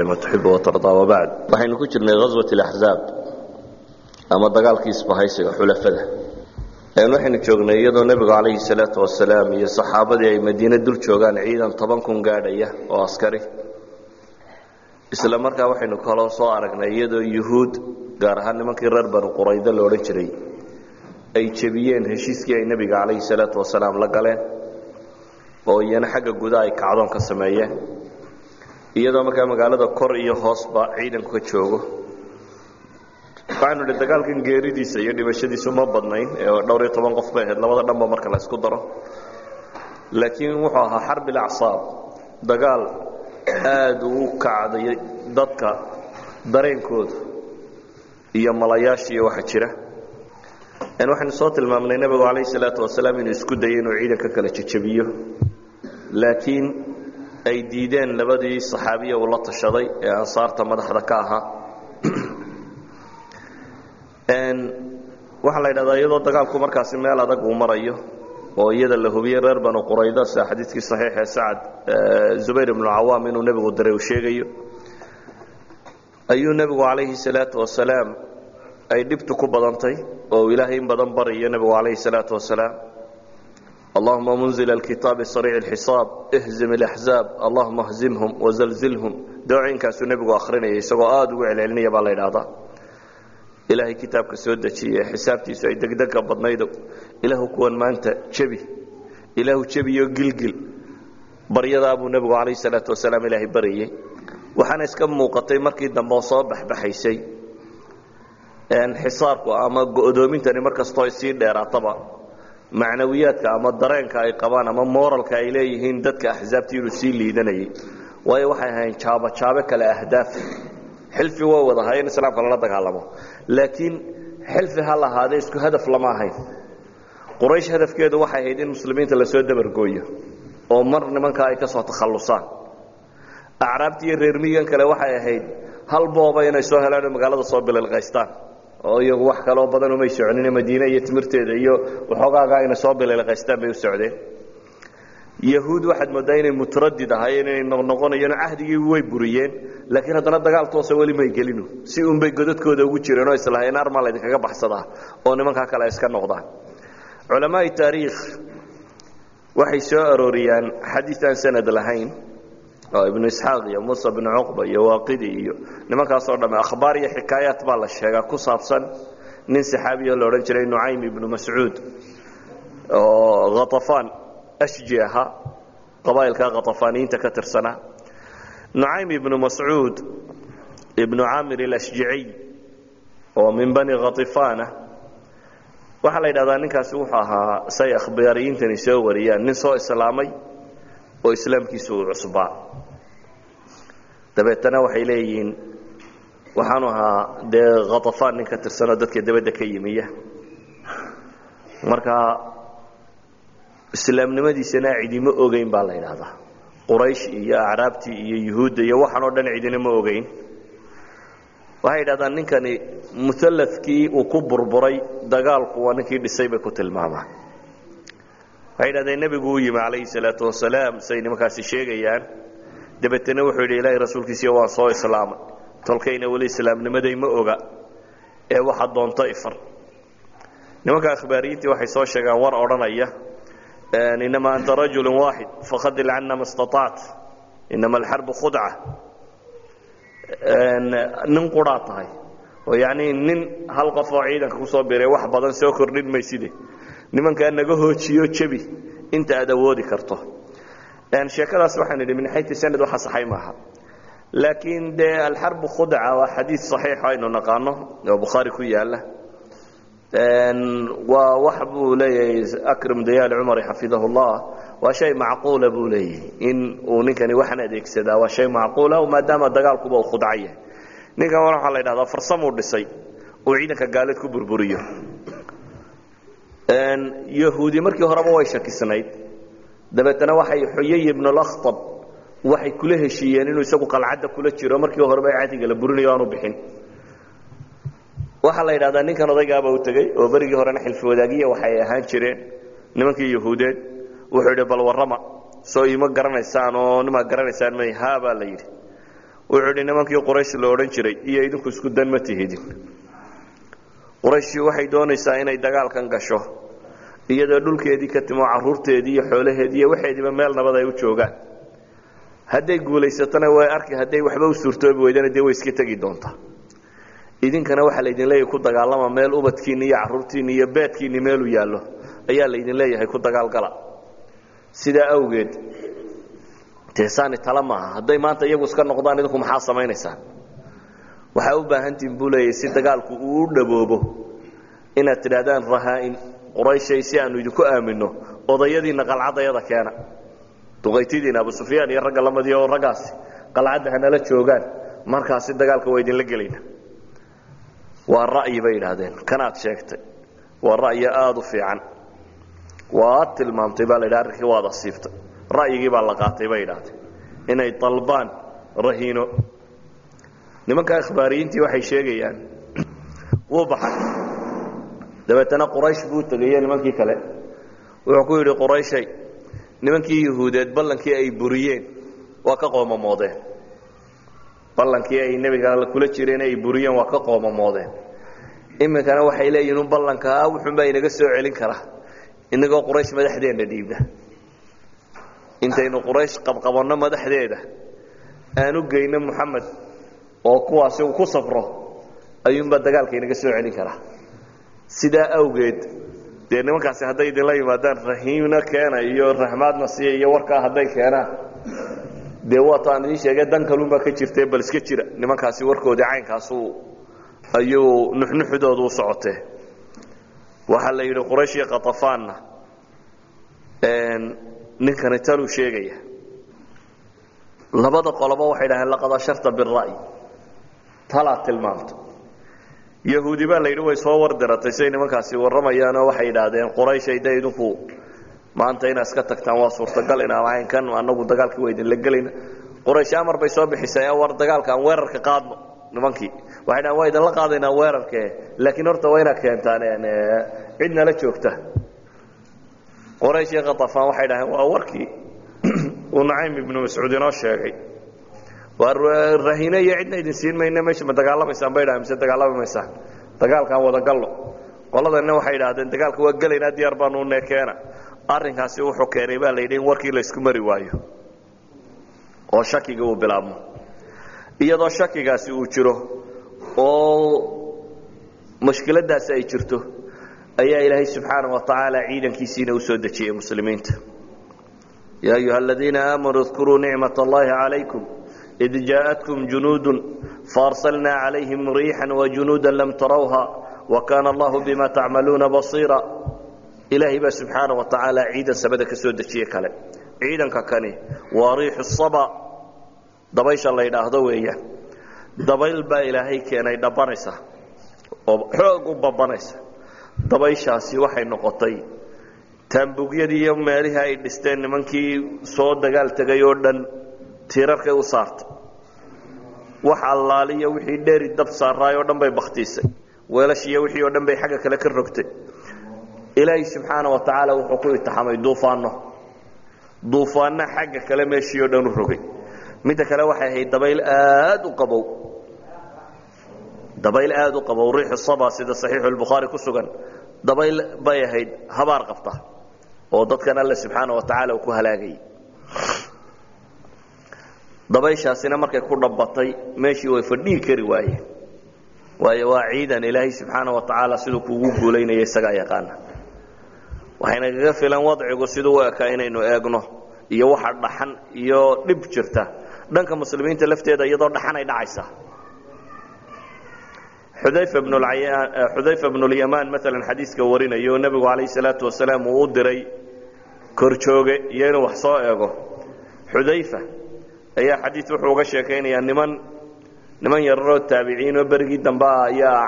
lima tuxibu watardaa wabacd waxaynu ku jirnay ghaswat alaxzaab ama dagaalkii isbahaysiga xulafada. Waxaynu joognay iyadoo nebigu calayhi salaatu wasalaam iyo saxaabadii ay madiine dul joogaan ciidan toban kun gaadhaya oo askari. Isla markaa waxaynu kaloo soo aragnay iyadoo yuhuud gaar ahaan nimankii reer banu quraydo la odhan jiray ay jebiyeen heshiiskii ay nebiga calayhi salaatu wasalaam la galeen oo iyana xagga gudaha ay kacdoon ka sameeyeen iyadoo markaa magaalada kor iyo hoosba ciidanku ka joogo. Waxaanu idhi dagaalkan geeridiisa iyo dhimashadiisu ma badnayn ee dhowr iyo toban qof bay ahayd labada dhanba marka la ysku daro. Laakiin wuxuu ahaa xarbi lacsaab dagaal aada u kacday dadka dareenkooda iyo malayaasha iyo waxa jira. Waxaynu soo tilmaamnay nebigu calayhi salaatu wasalaam inuu isku dayay inuu ciidanka kala jejabiyo laakiin ay diideen labadii saxaabiya uu la tashaday ee ansaarta madaxda ka ahaa. Waxaa la yidhahdaa iyadoo dagaalku markaasi meel adag uu marayo oo iyada la hubiyey reer banu qurayda sida xadiidkii saxiixee sacad zubayr ibnu cawaam inuu nebigu diray uu sheegayo. Ayuu nebigu calayhi salaatu wasalaam ay dhibtu ku badantay oo ilaahay in badan barayo nebigu calayhi salaatu wasalaam allahuma munzil alkitaabi sariic alxisaab ihzim alaxzaab allahuma hzimhum wazalzilhum dawooyinkaasuu nebigu akhrinaya isagoo aada ugu celcelinaya baa la yidhaahdaa. Ilaahay kitaabka soo dejiye xisaabtiisu ay degdega badnaydo. Ilaahu kuwan maanta jebi ilaahu jebiyo gilgil. Baryadaabuu nebigu calayhi salaatu wasalaam ilaahay baryay waxaana iska muuqatay markii dambe oo soo baxbaxaysay. Xisaarku ama go'doomintani mar kastoo sii dheeraataba macnawiyaadka ama dareenka ay qabaan ama moralka ay leeyihiin dadka axsaabtii inuu sii liidanayay. Waayo waxay ahayn jaabojaabe kale ahdaaf xilfi waa wadahay in islaamka lala dagaalamo. Laakiin xilfi ha lahaadee isku hadaf lama ahayn. Quraysh hadafkeedu waxay ahayd in muslimiinta la soo dabargooyo oo mar nimankaa ay ka soo takhallusaan. Acraabti iyo reermigan kale waxay ahayd hal booba inay soo helaan oo magaalada soo bililqaystaan oo iyagu wax kaloo badan umay soconine madiine iyo timirteeda iyo waxoogaaga inay soo bililqaystaan bay u socdeen. Yahuud waxaad moodaa inay mutaradid ahaayeen inay noqnoqonayeen cahdigii way buriyeen laakiin haddana dagaal toosa weli may gelinu. Si unbay godadkooda ugu jireen oo islahayn armaa laydinkaga baxsadaa oo nimankaa kale iska noqdaan. Culamaai taariikh waxay soo arooriyaan xadiis aan sanad lahayn oo ibnu isxaaq iyo muusa bnu cuqba iyo waaqidi iyo nimankaasoo dhamme akhbaar iyo xikaayaat baa la sheegaa ku saabsan nin saxaabiyo la odhan jiray nucaym ibnu mascuud oo khatafaan ashji ahaa qabaa'ilka khatafaaniyiinta ka tirsanaa nucaym ibnu mascuud ibnu caamir alashjiciy oo min bani khatifaana waxaa la yidhahdaa ninkaasi wuxuu ahaa say akhbaariyiintani soo wariyaan nin soo islaamay oo islaamkiisu uu cusbaa dabeetana waxay leeyihiin waxaanu ahaa dee khatafaan nin ka tirsanoo dadka dabadda ka yimiya. Marka islaamnimadiisana cidima ogeyn baa la yidhaahdaa. Quraysh iyo acraabtii iyo yuhuudda iyo waxaan oo dhan cidina ma ogeyn. Waxay yidhahdaan ninkani mualafkii uu ku burburay dagaalku waa ninkii dhisay bay ku tilmaamaan waxay yidhahdeen nebigu uu yimi calayhi salaatu wasalaam say nimankaasi sheegayaan dabeetana wuxuu yidhi ilaahay rasuulkiisiiyo waan soo islaamay. Tolkayna weli islaamnimaday ma oga. Ee waxa doonto ifar. Nimanka akhbaariyiintii waxay soo sheegaan war odhanaya. Inama anta rajulu waaxid fakadil cana ma staطact inama alxarbu khudca. Nin quraa tahay. Oo yacnii nin hal qof oo ciidanka ku soo biray wax badan soo kordhin mayside nimankaa naga hoojiyo jebi inta aad awoodi karto. Sheekadaas waxaan idhi min xayti sanad waxa saxay maaha. Laakiin dee alxarbu khudca waa xadiid saxiixo aynu naqaano oo bukhaari ku yaalla waa wax buu leeyahay akram dayaali cumari xafidahu llah waa shay macquula buu leeyahay. In uu ninkani waxaan adeegsadaa waa shay macquula maadaama dagaalkuba uu khudca yahay ninkan waxaa la yidhahdaa farsamuu dhisay uu ciidanka gaaleed ku burburiyo yahuudi markii horeba way shakisnayd. Dabeetana waxay xuyay ibnulaktab waxay kula heshiiyeen inuu isagu qalcadda kula jiro markii horeba cadiga la burinayo aanu bixin. Waxaa la yidhahdaa ninkan odaygaaba u tegey oo berigii horena xilfi wadaagiya waxay ahaan jireen nimankii yahuudeed wuxuu yidhi bal warrama soo ima garanaysaan oo nimaa garanaysaan may haa baa la yidhi. Wuxuu idhi nimankii quraysh la odhan jiray iyo idinku isku dan ma tihidin. Qurayshii waxay doonaysaa inay dagaalkan gasho iyadoo dhulkeedii ka timo caruurteedii iyo xoolaheedii iyo waxeediiba meel nabad ay u joogaan. Hadday guulaysatona way arki hadday waxba u suurtoobi weydana dee way iska tegi doontaa idinkana waxaa laydin leeyahay ku dagaalama meel ubadkiinni iyo caruurtiinni iyo beedkiinni meelu yaallo ayaa laydin leeyahay ku dagaalgala. Sidaa awgeed teesaani tala maaha. Hadday maanta iyagu iska noqdaan idinku maxaa samaynaysaan? Waxaa u baahantihin buu leeyahay si dagaalku uu u dhaboobo inaad tidhaahdaan rahaa-in qurayshay si aanu idinku aaminno odayadiinna qalcadayada keena. Duqaytidiina abu sufyaan iyo ragga lamadiya oo raggaasi qalcadda hanala joogaan markaasi dagaalka waa idinla gelayna. Waa ra'yi bay idhaahdeen kanaad sheegtay. Waa ra'yi aada u fiican. Waad tilmaamtay baa la yidhaha arrinkii waad asiibtay. Ra'yigii baa la qaatay bay idhaahdeen inay dalbaan rahiino. Nimanka akhbaariyiintii waxay sheegayaan wuu baxay dabeetana quraysh buu tegaye nimankii kale. Wuxuu ku yidhi qurayshay nimankii yuhuudeed ballankii ay buriyeen waa ka qoomamoodeen ballankii ay nebiga kula jireen ay buriyeen waa ka qoomamoodeen iminkana waxay leeyihiin un ballankaa wuxuunbaa inaga soo celin kara. Inagoo quraysh madaxdeenna dhiibna intaynu quraysh qabqabanno madaxdeeda aan u geyno moxamed oo kuwaasi uu ku safro ayuunbaa dagaalka inaga soo celin karaa sidaa awgeed dee nimankaasi hadday idinla yimaadaan rahiimna keena iyo raxmaadna siiya iyo warkaa hadday keenaan. Dee waata aan idiin sheegay dan kalunbaa ka jirtee bal iska jira. Nimankaasi warkoodii caynkaasu ayuu nuxnuxdoodu u socotee. Waxaa la yidhi quraysh iyo khatafaanna ninkani taluu sheegaya. Labada qoloba waxay dhaheen laqad asharta bira'yi talaad tilmaamta yahuudi baa la yidhi way soo wardiratay siay nimankaasi warramayaanoo waxay yidhaahdeen qurayshay de idinku maanta inaad iska tagtaan waa suurtagal inaan caynkan anagu dagaalkii waa idinla gelayna quraysh amar bay soo bixisay war dagaalka aan weerarka qaadno nimankii. Waxay dhahen waa idinla qaadaynaa weerarke laakiin horta waa inaad keentaan cid nala joogta. Quraysh iyo khatafaan waxay dhaheen waa warkii uu nacaym ibnu mascuud inoo sheegay Eh, rahineyo cidna idin siin mayne meesha ma dagaalamaysaan bay dhahay mise dagaalami maysaan dagaalkaan wada gallo. Qoladanna waxay idhahdeen dagaalka waa gelaynaa diyaar baanu neekeena arrinkaasi wuxuu keenay baa la yidhi in warkii laysku mari waayo. Oo shakiga uu bilaabmo. Iyadoo shakigaasi uu jiro oo mushkiladaasi ay jirto ayaa ilaahay subxaanau wa tacaala ciidankiisiina u soo dejiyey muslimiinta. Yaa ayuha aladiina aamanuu dkuruu nicmat allahi calaykum id jaaءatkm junuud faarsalnaa calayhim riixا wajunuuda lam tarawha wakaana allahu bima tacmaluuna basiira ilaahay baa subxaana wa tacaala ciidan samada ka soo dejiye kale ciidanka kani waa riixu saba dabaysha la ydhaahdo weeyaan dabayl baa ilaahay keenay dhabanaysa oo xoog u babanaysa dabayshaasi waxay noqotay taambugyadii iyo meelihii ay dhisteen nimankii soo dagaal tegay oo dhan tiirarkay u saartay wax allaaliyo wixii dheeri dab saaraay oo dhan bay baktiisay weelashiiyo wixii oo dhan bay xagga kale ka rogtay. Ilaahay subxaana wa tacaala wuxuu ku itixaamay duufaano duufaanna xagga kale meeshii oo dhan u rogay. Midda kale waxay ahayd dabayl aad u qabow. Dabayl aad u qabow riixu saba sida saxiixu lbukhaari ku sugan. Dabayl bay ahayd habaar qabta oo dadkan alle subxaana wa tacaala uu ku halaagayay dabayshaasina markay ku dhabbatay meeshii way fadhihi kari waayeen. Waayo waa ciidan ilaahay subxaana wa tacaala siduu kuugu guulaynaya isagaa yaqaana waxayna kaga filan wadcigu siduu u ekaa inaynu eegno iyo waxa dhaxan iyo dhib jirta. Dhanka muslimiinta lafteeda iyadoo dhaxan ay dhacaysaa xudayfa bnulyamaan maalan xadiiska warinayo nebigu calayh salaatu wasalaam uu u diray korjooge iyo inuu wax soo eego. Xudayfa ayaa xadiid wuxuu uga sheekaynayaa niman niman yararoo taabiciinoo berigii dambe ayaa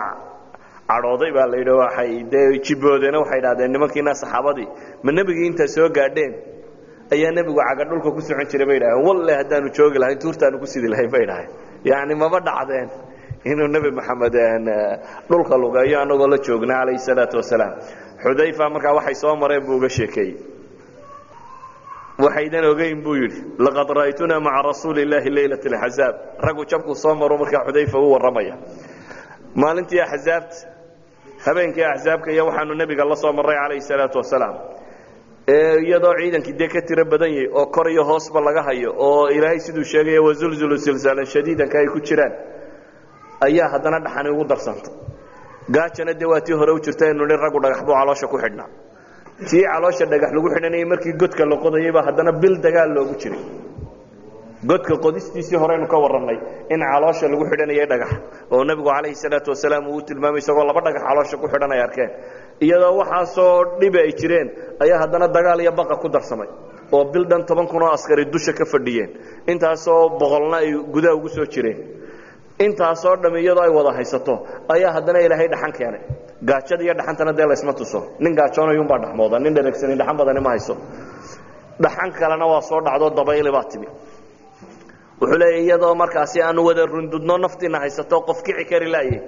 cadhooday baa la yidhi waxay dee jiboodeena waxay idhahdeen nimankiina saxaabadii ma nebigii intaa soo gaadheen? Ayaa nebigu caga dhulka ku socon jiray bay idhaheen walle haddaanu joogi lahayn tuurtaanu ku sidi lahayn bay idhaheen yacni maba dhacdeen inuu nebi maxamed dhulka lugeeyo anagoo la joogna calayhi salaatu wasalaam. Xudayfa markaa waxay soo mareen buu uga sheekeeyey waxaydan ogeyn buu yidhi laqad ra'aytunaa maca rasuuli illaahi leylat alxazaab. Raggu jabkuu soo maro markaa xudayfa u warramaya. Maalintii axzaabta habeenkii axzaabka iyo waxaanu nebiga la soo marray calayhi salaatu wasalaam iyadoo ciidankii dee ka tiro badan yahay oo kor iyo hoosba laga hayo oo ilaahay siduu sheegaya wazulzulu silsaalan shadiidanka ay ku jiraan. Ayaa haddana dhaxani ugu darsantay gaajana dee waa tii hore u jirta inu ni raggu dhagax buu caloosha ku xidhnaa tii caloosha dhagax lagu xidhanayay markii godka la qodayayba haddana bil dagaal loogu jiray. Godka qodistiisii horeynu ka warrannay in caloosha lagu xidhanayay dhagax oo nebigu calayhi salaatu wasalaam uu tilmaamay isagoo laba dhagax caloosha ku xidhan ay arkeen. Iyadoo waxaasoo dhibi ay jireen ayaa haddana dagaal iyo baqa ku darsamay oo bil dhan toban kun oo askari dusha ka fadhiyeen. Intaasoo boqolna ay gudaha ugu soo jireen. Intaasoo dham iyadoo ay wada haysato ayaa haddana ilaahay dhaxan keenay gaajada iyo dhaxantana dee laysma tuso. Nin gaajoonayuunbaa dhaxmooda nin dheregsani dhaxan badani ma hayso. Dhaxan kalena waa soo dhacdo dabayli baa timi. Wuxuu leeya iyadoo markaasi aanu wada rundudno naftiina haysato qof kici kari laaye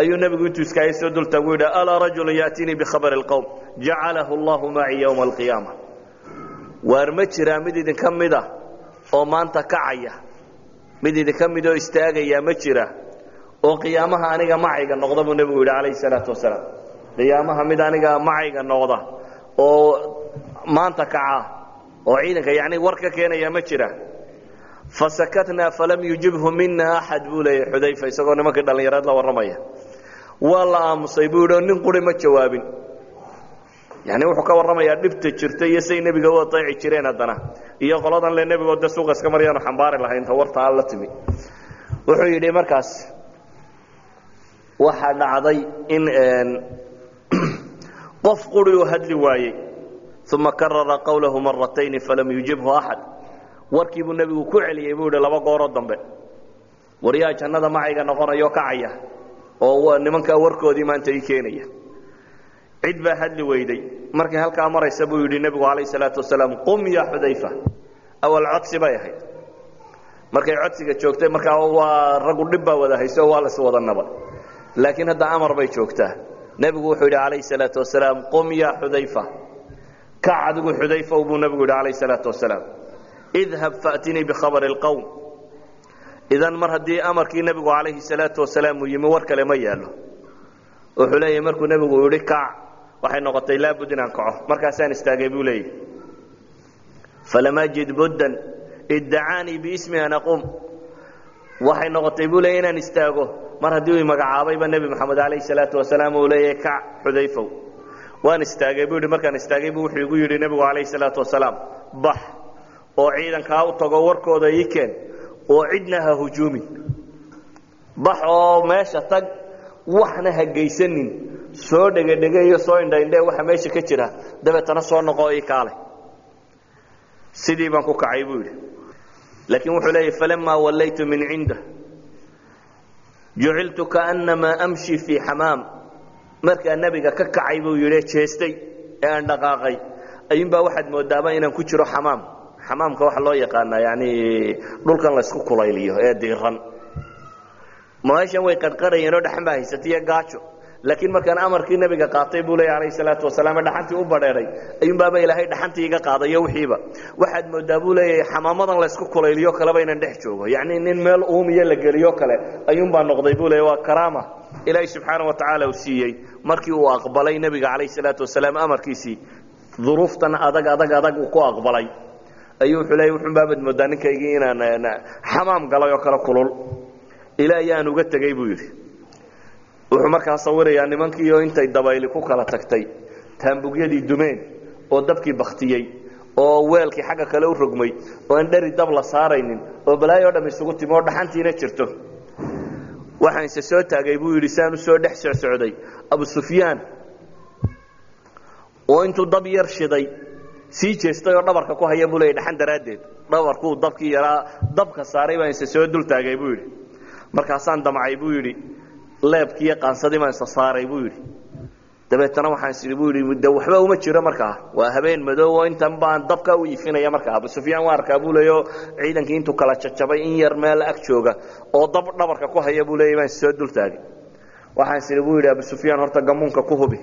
ayuu nebigu intuu iskaaga soo dultaagu yidhi alaa rajulun ya'tiinii bikhabari اlqowm jacalahu allahu maci yowma alqiyaama. Waar ma jiraa mid idinka mida oo maanta kacaya mid idinka mid oo istaagaya ma jira oo qiyaamaha aniga macayga noqda buu nebigu yidhi calayhi salaatu wasalaam. Qiyaamaha mid aniga macayga noqda oo maanta kaca oo ciidanka yacni war ka keenaya ma jira. Fasakatnaa falam yujibhu mina axad buu leeyahy xudayfa isagoo nimankii dhallinyareed la warramaya. Waa la aamusay buu yidhi oo nin quri ma jawaabin. Yani wuxuu ka warramayaa dhibta jirta iyo say nebiga u adeeci jireen haddana. Iyo qoladan le nebigoo de suuqa iska maryaanu xambaari lahayn ta warta aan la timi. Wuxuu yidhi markaas waxaa dhacday in qof quri uu hadli waayey uma karara qawlahu maratayni falam yujibhu axad warkii buu nebigu ku celiyey buu yidhi laba gooroo dambe waryaa jannada macayga noqonayo kacaya oo nimankaa warkoodii maanta ii keenaya. Cid baa hadli weyday. Markay halkaa maraysa buu yidhi nebigu calayh salaatu wasalaam qum ya xudayfa. Awal codsi bay ahayd. Markay codsiga joogtay markaa waa raggu dhib baa wada hayso waa las wada nabad laakiin hadda amar bay joogtaa. Nebigu wuxuu yidhi calayh salaatu wasalaam qum ya xudayfa. Kac adigu xudayfa buu nebigu yidhi calayh salaatu wasalaam idhab faatinii bikhabari اlqowm idan mar haddii amarkii nebigu calayhi salaatu wasalaam uu yimi war kale ma yaalo wuxuu leeyahy markuu nebigu yidhi kac waxay noqotay laabud inaan kaco. Markaasaan istaagay buu leeyahy falam ajid buddan iddacaanii biismi an aquum waxay noqotay buu leeyahy inaan istaago. Mar haddii uu magacaabayba nebi moxamed calayhi salaatu wasalaam uu leeyahay kac xudayfow waan istaagay buu yidhi. Markaan istaagay buu wuxuu igu yidhi nebigu calayhi salaatu wasalaam bax oo ciidankaa u tago warkooda ii keen oo cidna ha hujuumin bax oo meesha tag waxna ha geysanin. Soo dhegedhegeeyo soo indhaindhe waxa meesha ka jira. Dabeetana soo noqo ii kaale. Sidii baan ku kacay buu yidhi laakiin wuxuu leeyahy falamaa wallaytu min cinda juciltu kaannamaa amshi fii xamaam markaa nebiga ka kacay buu yidhi jeestay ee aan dhaqaaqay ayuunbaa waxaad moodaaba inaan ku jiro xamaam xamaamka waxaa loo yaqaanaa yani dhulkan laysku kulayliyo ee diiran meeshan way qarqarayeen oo dhaxan baa haysataiyo gaajo laakiin markaan amarkii nebiga qaatay buu leeya alayh salaatu wasalaam dhaxantii u badheeray ayuunbaaba ilaahay dhaxantii iga qaadayo wixiiba. Waxaad moodaa buu leeyahay xamaamadan laysku kulayliyo kaleba dhex joogo. Yacni nin meel uumiyo la geliyo kale ayuunbaa noqday buu leeya waa karaama. Ilaahay subxaana wa tacaala uu siiyey. Markii uu aqbalay nebiga calayh salaatu wasalaam amarkiisii duruuftan adag adag adag ku aqbalay. Ayuu wuxuu leeya wuxuunbaabad moodaa ninkaygii inaan xamaam galay oo kale kulul. Ilaahay aan uga tegey buu yidhi wuxuu markaa sawirayaa nimankiioo intay dabayli ku kala tagtay taambugyadii dumeen oo dabkii baktiyey oo weelkii xagga kale u rogmay oo aan dheri dab la saaraynin oo balaayo o dham isugu timi oo dhaxantiina jirto. Waxaan soo taagay buu yidhi saan soo dhex socsocday abu sufyaan. Oo intuu dab yar shiday sii jeestay oo dhabarka ku haya buu leeyay dhaxan daraaddeed dhabarkuu dabkii yaraa dabka saaray baan soo dul taagay buu yidhi. Markaasaan damcay buu yidhi leebkiiyo qaansadii baan isa saaray buu yidhi. Dabeetana waxaan isii buu yidhi de waxba uma jiro markaa. Waa habeen madoobo intan baan dabka u iifinaya markaa. Abu sufyaan waa arkaa buu leeyo ciidankii intuu kala jajabay in yar meel ag jooga oo dab dhabarka ku haya buu leeyay baan is soo dul taagay. Waxaan isii buu yidhi abu sufyaan horta gamuunka ku hubi.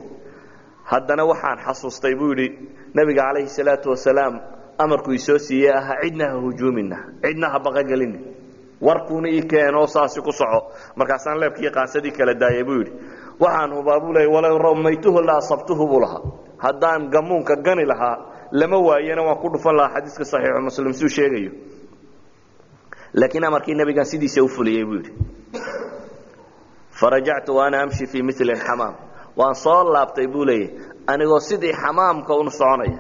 Haddana waxaan xasuustay buu yidhi nebiga calayhi salaatu wasalaam amarku isoo siiyey ahaa cidna ha hujuumina cidna ha baqagelina warkuuna ii keenoo saasi ku soco. Markaasaan leebkii qaasadii kala daayay buu yidhi waxaan hubaa buu leey walow ramaytuhu la asabtuhu buu lahaa. Haddaan gamuunka gani lahaa lama waayena waan ku dhufan lahaa xadiiska saxiixu muslim suu sheegayo. Laakiin amarkii nabigan sidiisa u fuliyey buu yidhi farajactu waana amshi fii mili xamaam waan soo laabtay buu leeyahy anigoo sidii xamaamka un soconaya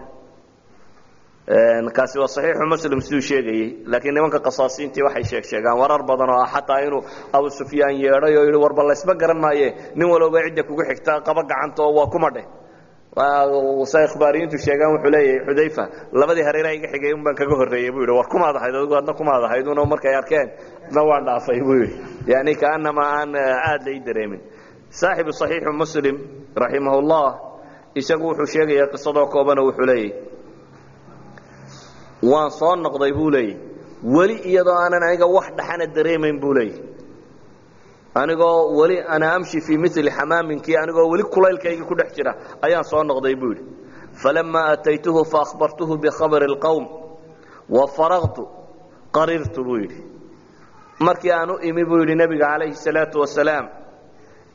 kaasi waa saxiixu muslim siduu sheegayey laakiin nimanka qasaasiintii waxay sheeg sheegaan warar badan oo ah xataa inuu abu sufyaan yeedhay oo yidhi warba laysma garan maaye nin walowba cidda kugu xigta qaba gacanta oo waa kuma dheh sa ikhbaariyiintu sheegaan wuxuu leeyahay xudayfa labadii hareeraha iga xigay un baan kaga horreeyey buu yidhi. War kumaad ahayd adigu adna kumaad ahayd una markay arkeen na waan dhaafay buu yidhi. Yani kaanama aan aada lay dareemin. Saaxibu saxiixu muslim raximahullah isagu wuxuu sheegayaa qisadoo koobana wuxuu leeyahy waan soo noqday buu leeyahy weli iyadoo aanan aniga wax dhaxana dareemayn buu leeyahy anigoo weli ana amshi fii mili xamaaminkii anigoo weli kulaylkaygii ku dhex jira ayaan soo noqday buu yidhi. Falamaa ataytuhu faahbartuhu bikhabari اlqowm wa faraqtu qarirtu buu yidhi. Markii aan u imi buu yidhi nebiga calayhi salaatu wasalaam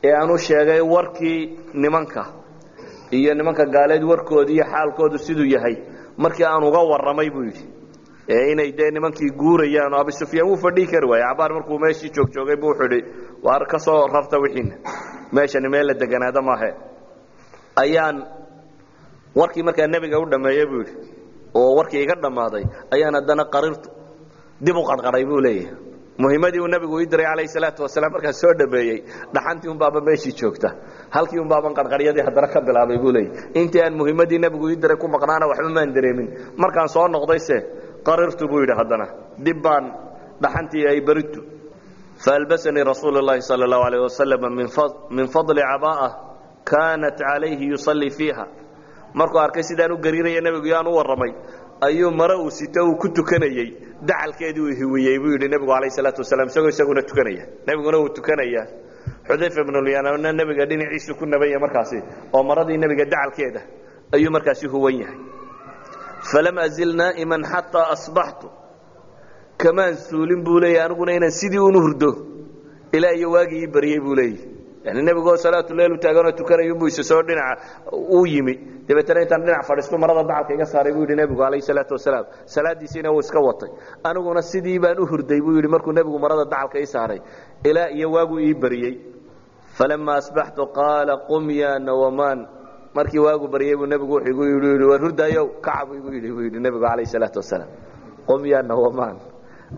ee aan u sheegay warkii nimanka iyo nimanka gaaleed warkooda iyo xaalkoodu siduu yahay markii aan uga warramay buu yidhi. Ee inay dee nimankii guurayaan oo abi sufyaan wuu fadhihi kari waayey cabaar markuu meeshii joogjoogay buu wuxuu idhi waar ka soo rarta wixiina meeshani meel la deganaada maahe. Ayaan warkii markaa nebiga u dhammeeyey buu yidhi oo warkii iga dhammaaday ayaan haddana qarirtu dib u qarqaray buu leeyahay muhimadii uu nebigu ii diray calayhi salaatu wasalaam markaan soo dhameeyey dhaxantii un baaba meeshii joogta. Halkii un baaban qarqaryadii haddana ka bilaabay buu leeyahy intii aan muhimadii nebigu ii diray ku maqnaana waxba maan dareemin markaan soo noqdayse qarirtu buu yidhi haddana. Dib baan dhaxantii ay beritu faalbasanii rasuulu llahi sala allahu alayh wasalam min fadli cabaa'ah kaanat calayhi yusallii fiiha. Markuu arkay sidaan u gariiraya nebigu yaan u warramay ayuu mare uu sito uu ku tukanayey dacalkeedii uu hiwiyey buu yidhi nebigu calayh salaatu wasalaam isagoo isaguna tukanaya. Nebiguna uu tukanaya. Xudayfa ibnulyanana nebiga dhinaciisu ku nabanya markaasi oo maradii nebiga dacalkeeda ayuu markaasi huwan yahay. Falam azil naa'iman xataa asbaxtu. Kamaan suulin buu leeyahy aniguna inaan sidii unu hurdo. Ilaa iyo waagii ii baryey buu leeyahy yani nebigoo salaatuleyl u taaganoo tukanayunbuu isa soo dhinaca uu yimi. Dabeetana intaan dhinac fadhiisto marada dacalka iga saaray buu yidhi nebigu calayhi salaatu wasalaam. Salaadiisiina wuu iska watay. Aniguna sidii baan u hurday buu yidhi markuu nebigu marada dacalka ii saaray. Ilaa iyo waaguu ii baryey. Falama asbaxtu qaala qum ya nawamaan. Markii waagu baryey buu nebigu wuxuu igu yidhi war hurdaayow kacabu igu yidhi buu yidhi nebigu calayhi salaatu wasalaam. Qum ya nawamaan.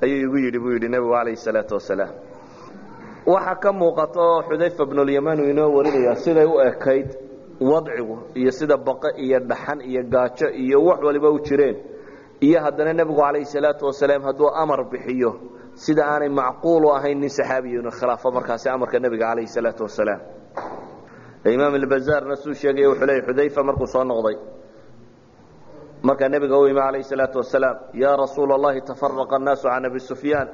Ayuu igu yidhi buu yidhi nebigu calayhi salaatu wasalaam waxaa ka muuqato xudayfa bnulyamaan uu inoo warinaya siday u ekayd wadcigu iyo sida baqe iyo dhaxan iyo gaajo iyo wax waliba u jireen. Iyo haddana nebigu calayhi salaatu wasalaam hadduu amar bixiyo sida aanay macquul u ahayn nin saxaabiya inuu khilaafo markaasi amarka nebiga calayhi salaatu wasalaam. Imaam albazaarna suu sheegay wuxuu leeyay xudayfa markuu soo noqday. Markaa nebiga u imi calayhi salaatu wasalaam yaa rasuula allahi tafaraqa annaasu can abi sufyaan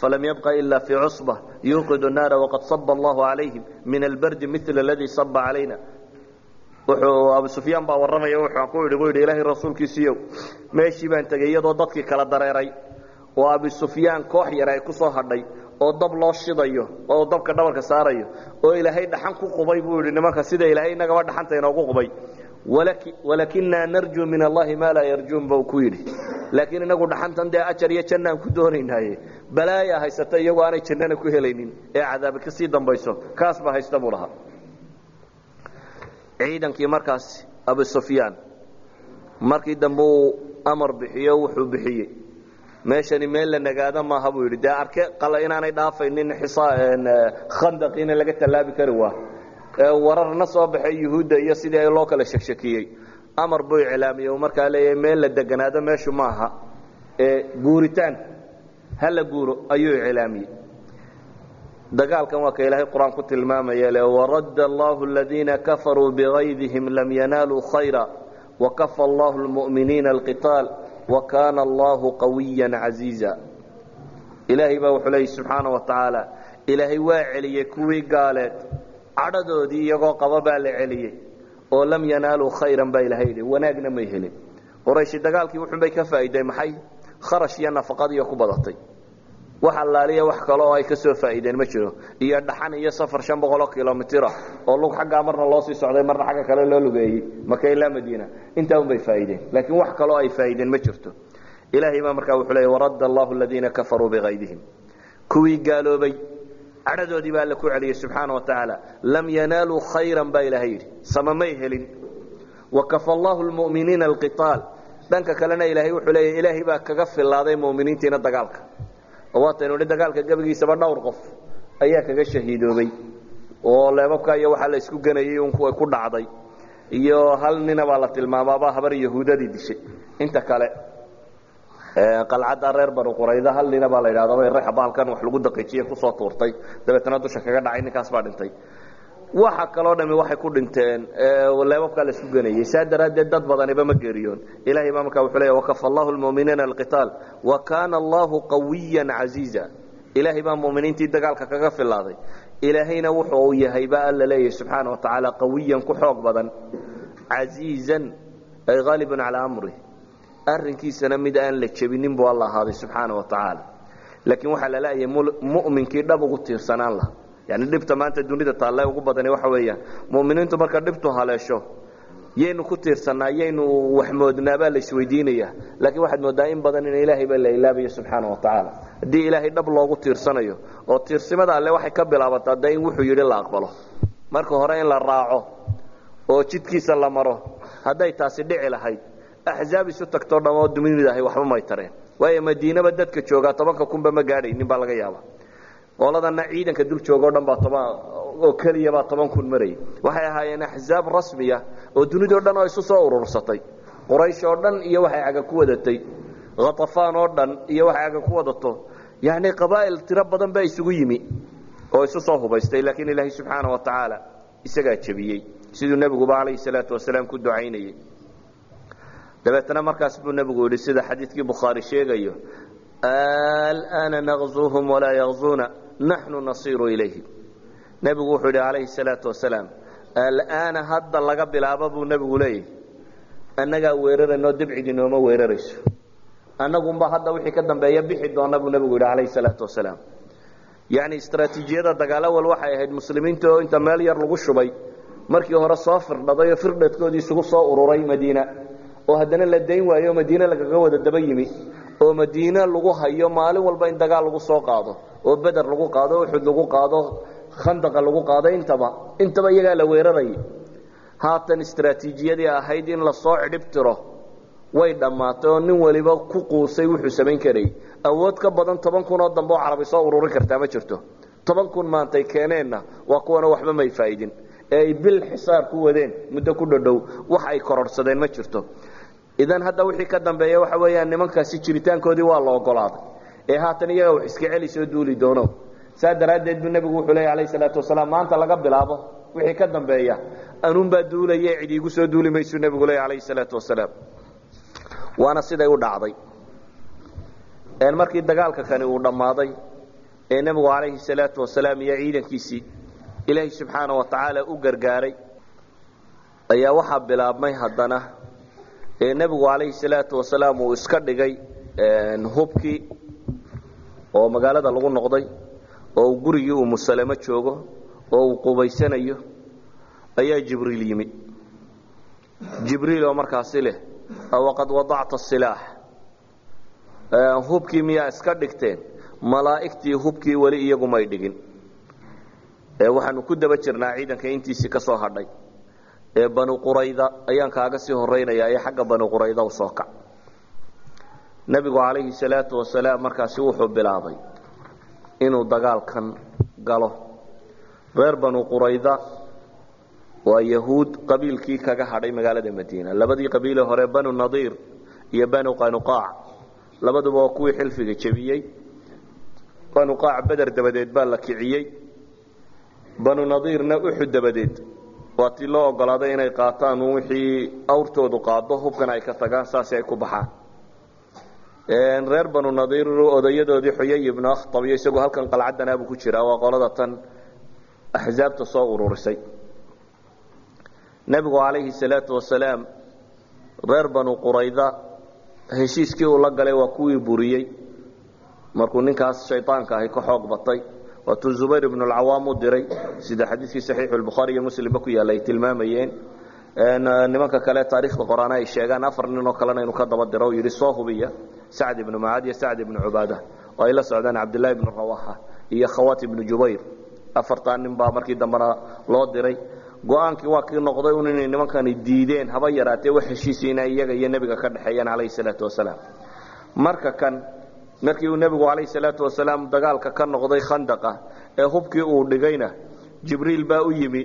falam yabqa ila fii cusba yuuqidu naara waqad saba allahu calayhim min albardi mila aladii saba calayna wuxuu abu sufyaan baa warramaya wuxuu ku yidhi buu yidhi ilaahay rasuulkiisiiyow meeshii baan tegey iyadoo dadkii kala dareeray oo abi sufyaan koox yar ay ku hadhay oo dab loo shidayo oo dabka dhabarka saarayo oo ilaahay dhaxan ku qubay buu yidhi nimanka sida ilaahay inagaba dhaxanta inoogu qubay walakinaa narjuu min allahi maa laa yarjuun bau ku yidhi laakiin inagu dhaxantan dee ajar iyo jannaan ku doonaynaaye balaaya haysata iyagoo aanay jannana ku helaynin ee cadaabi ka sii dambayso kaas ba haysta buu lahaa. Ciidankii markaas abu sufyaan markii dambe uu amar bixiyo wuxuu bixiyey. Meeshani meel la nagaado maaha buu yidhi. Dee arke qala inaanay dhaafaynin khandaqiina laga tallaabi kari waa. Wararna soo baxay yuhuudda iyo sidii loo kala shekshekiyey amar buu iclaamiyey uu markaa leeyahay meel la deganaado meeshu ma aha. Ee guuritaan ha la guuro ayuu iclaamiyey dagaalkan waa ka ilaahay qur'aan ku tilmaamaya le waradda allahu aladiina kafaruu bigaydihim lam yanaaluu khayra wakafa allahu lmu'miniina alqitaal wakaana allahu qawiyan casiiza ilaahay baa wuxuu leeyay subxaana wa tacaala ilaahay waa celiyey kuwii gaaleed cadhadoodii iyagoo qaba baa la celiyey oo lam yanaaluu khayran baa ilahay yidhi wanaagna may helin. Qurayshi dagaalkii wuxunbay ka faa'iideen maxay? Kharash iyo nafaqadiiyo ku badatay. Wax allaaliya wax kale oo ay ka faa'iideen ma jiro. Iyo dhaxan iyo safar shan boqoloo kilomitira oo lug xaggaa marna loo socday marna xagga kale loo lugeeyey maka ilaa madiina. Intaa unbay faa'iideen. Laakiin wax kaloo ay faa'iideen ma jirto. Ilaahay baa markaa wuxuu leeyay waradda allahu aladiina kafaruu biqaydihim kuwii gaaloobay cadhadoodii baa alla ku celiyey subxaana wa tacaala lam yanaaluu khayran baa ilaahay yidhi samamay helin. Wakafa allahu lmu'miniina alqitaal. Dhanka kalena ilaahay wuxuu leeyahy ilaahay baa kaga filaaday mu'miniintiina dagaalka. Oo waataynu idhi dagaalka gebigiisaba dhowr qof ayaa kaga shahiidoobay oo leebabka iyo waxaa la isku ganayay un ku dhacday iyo hal nina baa la tilmaamaaba habar yahuudadii dishay. Inta kale qalcadda reer banu qurayda hal nina baa la yidhahda bay reexa bahalkan wax lagu daqiijiye ku soo tuurtay. Dabeetana dusha kaga dhacay ninkaas baa dhintay. Waxa kaloo dhami waxay ku dhinteen leebabkaa la isku ganayey saa daraaddeed dad badaniba ma geeriyoon. Ilahay baa markaa wuxuu leeya wakafa allahu lmu'miniina alqitaal wa kaana allahu qawiyan casiiza ilaahay baa mu'miniintii dagaalka kaga filaaday ilaahayna wuxuu uu yahay baa alla leeyahy subxaana wa tacaala qawiyan ku xoog badan casiizan ay haalibun calaa amrih arrinkiisana mid aan la jebinin buu alla ahaaday subxaana wa tacaala laakiin waxaa la leeyahay mu'minkii dhab ugu tiirsanaan laha yani dhibta maanta dunida taalle ugu badani waxa weeyaan mu'miniintu marka dhibtu haleesho yaynu ku tiirsanaa yaynu waxmoodnaabaa la isweydiinaya. Laakiin waxaad moodaa in badan in ilaahay baa la ilaabayo subxaana wa tacaala haddii ilaahay dhab loogu tiirsanayo oo tiirsimada alle waxay ka bilaabataa dee in wuxuu yidhi la aqbalo. Marka hore in la raaco oo jidkiisa la maro hadday taasi dhici lahayd axzaab isu tagtoo dham oo dumidahay waxba may tareen. Waayo madiinaba dadka joogaa tobanka kunba ma gaadhaynin baa laga yaaba qoladana ciidanka dul joogoo dhan baa toban oo keliya baa toban kun marayay. Waxay ahaayeen axzaab rasmiya oo dunidao dhan oo isu soo urursatay. Quraysh oo dhan iyo waxay caga ku wadatay. Khatafaan oo dhan iyo waxay caga ku wadato. Yacni qabaa'il tiro badan baa isugu yimi oo isu soo hubaystay laakiin ilaahay subxaana wa tacaala isagaa jebiyey. Siduu nebiguba calayhi salaatu wasalaam ku ducaynayey dabeetna markaas buu nebigu yidhi sida xadiidkii bukhaari sheegayo alana naqzuuhum walaa yaqzuuna naxnu nasiiru ilayhim. Nebigu wuxuu yidhi calayhi salaatu wasalaam alaana hadda laga bilaabo buu nebigu leeyahy annagaa weeraraynoo dibcidi nooma weerarayso. Annagunba hadda wixii ka dambeeya bixi doona buu nebigu yidhi calayhi salaatu wasalaam. Yacni istraatiijiyada dagaalo wal waxay ahayd muslimiinta oo inta meel yar lagu shubay. Markii hore soo firdhaday oo firdhadkoodii isugu soo ururay madiina oo haddana la dayn waayo madiine lagaga wada daba yimi oo madiine lagu hayo maalin walba in dagaal lagu soo qaado oo beder lagu qaado uxud lagu qaado khandaqa lagu qaado intaba intaba iyagaa la weerarayay. Haatan istraatiijiyadii ahayd in la soo cidhib tiro way dhammaatay oo nin waliba ku quusay wuxuu samayn karayy awood ka badan toban kun oo dambe oo carabi soo ururin kartaa ma jirto. Toban kun maantay keeneenna waa kuwana waxba may faa'idin. Ee ay bil xisaar ku wadeen muddo ku dhodhow wax ay kororhsadeen ma jirto idan hadda wixii ka dambeeya waxa weeyaan nimankaasi jiritaankoodii waa la ogolaaday ee haatan iyaga wax iska celi soo duuli doono. Saa daraaddeed buu nebigu wuxuu leeya alayhi salaatu wasalaam maanta laga bilaabo wixii ka dambeeya. Anuunbaa duulaya cid iigu soo duuli maysuu nebigu leeya alayhi salaatu wasalaam. Waana siday u dhacday. Markii dagaalka kani uu dhammaaday ee nebigu calayhi salaatu wasalaam iyo ciidankiisii ilaahay subxaana wa tacaala u gargaaray ayaa waxaa bilaabmay haddana ee nebigu calayhi salaatu wasalaam uu iska dhigay hubkii oo magaalada lagu noqday oo gurigii uu musalamo joogo oo uu qubaysanayo ayaa jibriil yimi jibriil oo markaasi leh waqad wadacta silaax hubkii miyaa iska dhigteen? Malaa'igtii hubkii weli iyagumay dhigin. Waxaanu ku daba jirnaa ciidanka intiisii ka soo hadhay ee banu qurayda ayaan kaaga sii horaynayaa ee xagga banu qurayda u soo kac. Nebigu calayhi salaatu wasalaam markaasi wuxuu bilaabay inuu dagaalkan galo. Reer banu qurayda waa yahuud qabiilkii kaga hadhay magaalada madiina. Labadii qabiile hore banu nadiir iyo banu qanuqaac labaduba waa kuwii xilfiga jebiyey. Qanuqaac beder dabadeed baa la kiciyey. Banu nadiirna uxud dabadeed waa tii loo ogolaaday inay qaataan wixii awrtoodu qaado hubkana ay ka tagaan saasi ay ku baxaan. Reer banu nadiir odayadoodii xuyay ibnu akhtab iyo isagoo halkan qalcadanaabuu ku jiraa waa qolada tan axsaabta soo ururisay. Nebigu calayhi salaatu wasalaam reer banu qurayda heshiiskii uu la galay waa kuwii buriyey. Markuu ninkaas shaydaanka ahi ka xoog batay waatuu zubayr ibnu alcawaam u diray. Sida xadiidkii saxiixulbukhaari iyo muslimba ku yaalla ay tilmaamayeen. Nimanka kale taariikhda qoraana ay sheegaan afar nin oo kalena inuu ka daba diro u yidhi soo hubiya sacd ibnu macaad iyo sacd ibnu cubaada oo ay la socdaan cabdillahi ibnu rawaxa iyo khawat ibnu jubayr. Afartaa nin baa markii dambena loo diray. Go'aankii waa kii noqday un inay nimankani diideen haba yaraatee wax heshiisiina iyaga iyo nebiga ka dhexeeyaan calayhi salaatu wasalaam. Marka kan markii uu nebigu calayhi salaatu wasalaam dagaalka ka noqday khandaqa ee hubkii uu dhigayna jibriil baa u yimi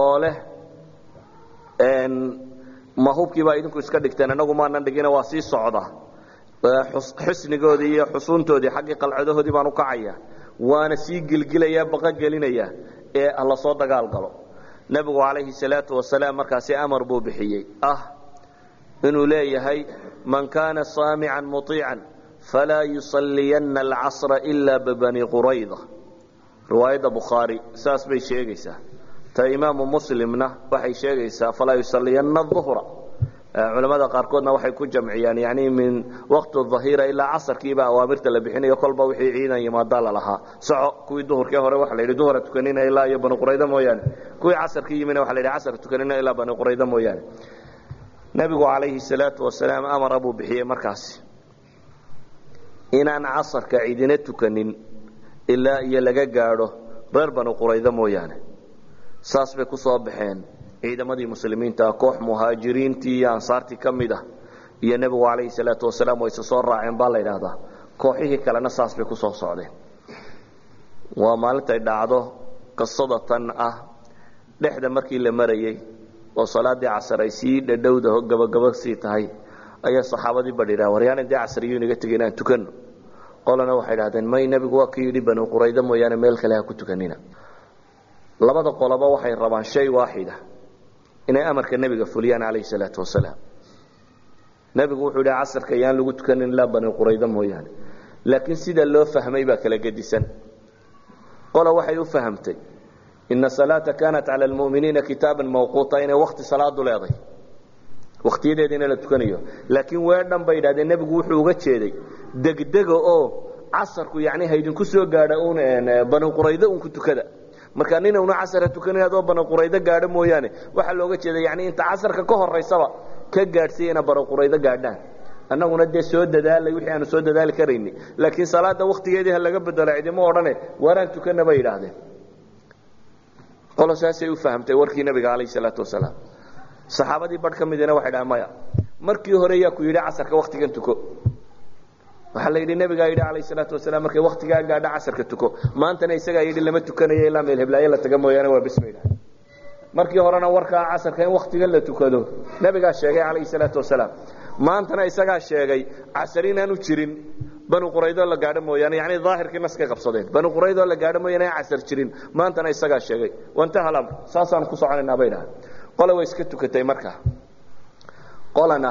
oo leh ma hubkii baa idinku iska dhigteen? Anagu maanan dhigina waa sii socda. Xusnigoodii iyo xusuuntoodii xaggii qalcadahoodii baan u kacaya waana sii gilgilaya baqogelinaya ee la soo dagaal galo. Nebigu calayhi salaatu wasalaam markaasi amar buu bixiyey. Ah inuu leeyahay man kaana saamican muiican falaa yusalliyanna alcasra ila bibani qurayda riwaayadda bukhaari saas bay sheegaysaa ta imaamu muslimna waxay sheegaysaa falaa yusalliyanna duhra culamada qaarkoodna waxay ku jamciyaan yani min waqti ahira ilaa casarkiiba awaamirta la bixinayo kolba wixii ciidan yimaada lalahaa soco kuwii duhurkii hore waa la yidhi duhura tukanina ilaa iyo bani qurayda mooyaane kuwii casarkii yimina waa la yidhi casar tukanina ilaa bani qurayda mooyaane nebigu calayhi salaatu wasalaam amara buu bixiyey markaasi inaan casarka cidina tukanin ilaa iyo laga gaadho reer bani qurayda mooyaane. Saas bay ku soo baxeen ciidamadii muslimiinta koox muhaajiriintii iyo ansaartii ka mid ah. Iyo nebigu calayhi salaatu wasalaam way isa soo raaceen baa la yidhaahdaa. Kooxihii kalena saas bay ku soo socdeen. Waa maalintay dhacdo qisada tan ah dhexda markii la marayey oo salaadii casar ay sii dhadhowda gabagaba sii tahay ayaa saxaabadii badhiraa waryaan dee casriyo inaga tegay inaan tukanno qolana waxay dhahdeen may nebigu waa ka yidhi banu qurayda mooyaane meel kale ha ku tukanina. Labada qoloba waxay rabaan shay waaxida inay amarka nebiga fuliyaan calayhi salaatu wasalaam. Nebigu wuxuu yidhi casarka yaan lagu tukanin ilaa bani qurayda mooyaane. Laakiin sida loo fahmay baa kala gedisan. Qola waxay u fahamtay ina salaata kaanat cala almu'miniina kitaaban mawquuta inay wakti salaadu leeday wakhtiyadeediina la tukanayo. Laakiin weedhan bay yidhahdeen nebigu wuxuu uga jeeday degdega oo casarku yani haydinku soo gaadha un bani qurayda un ku tukada. Marka nina una casara tukanin adoo bani quraydo gaadho mooyaane waxaa looga jeeda yani inta casarka ka horaysaba ka gaadhsiiya ina bani quraydo gaadhaan. Annaguna dee soo dadaalay wixii aanu soo dadaali karayni. Laakiin salaada waktigeedii ha laga bedelo cidimo odhane waaraan tukana bay yidhaahdeen. Qolo u fahamtay warkii nabiga calayhi salaatu wasalaam saxaabadii badh ka midina waxay dhahaan maya markii hore yaa ku yidhi casarka waktigan tuko. Waxaa la yidhi nabigaa yidhi calayhi salaatu wasalaam markay waktigaa gaadha casarka tuko. Maantana isagaa yidhi lama tukanayo ilaa meel heblaayo la taga mooyaane waa bisma yidhaha markii horena warkaa casarka in waktigan la tukado nabigaa sheegay calayhi salaatu wasalaam. Maantana isagaa sheegay casar inaanu jirin banu quraydoo la gaadho mooyaane. Yani daahirkii naskay qabsadeen. Banu quraydoo la gaadho mooyaane aan casar jirin. Maantana isagaa sheegay wantaha lamr saasaan ku soconaynaa bay dhaha qole way iska tukatay markaa qolana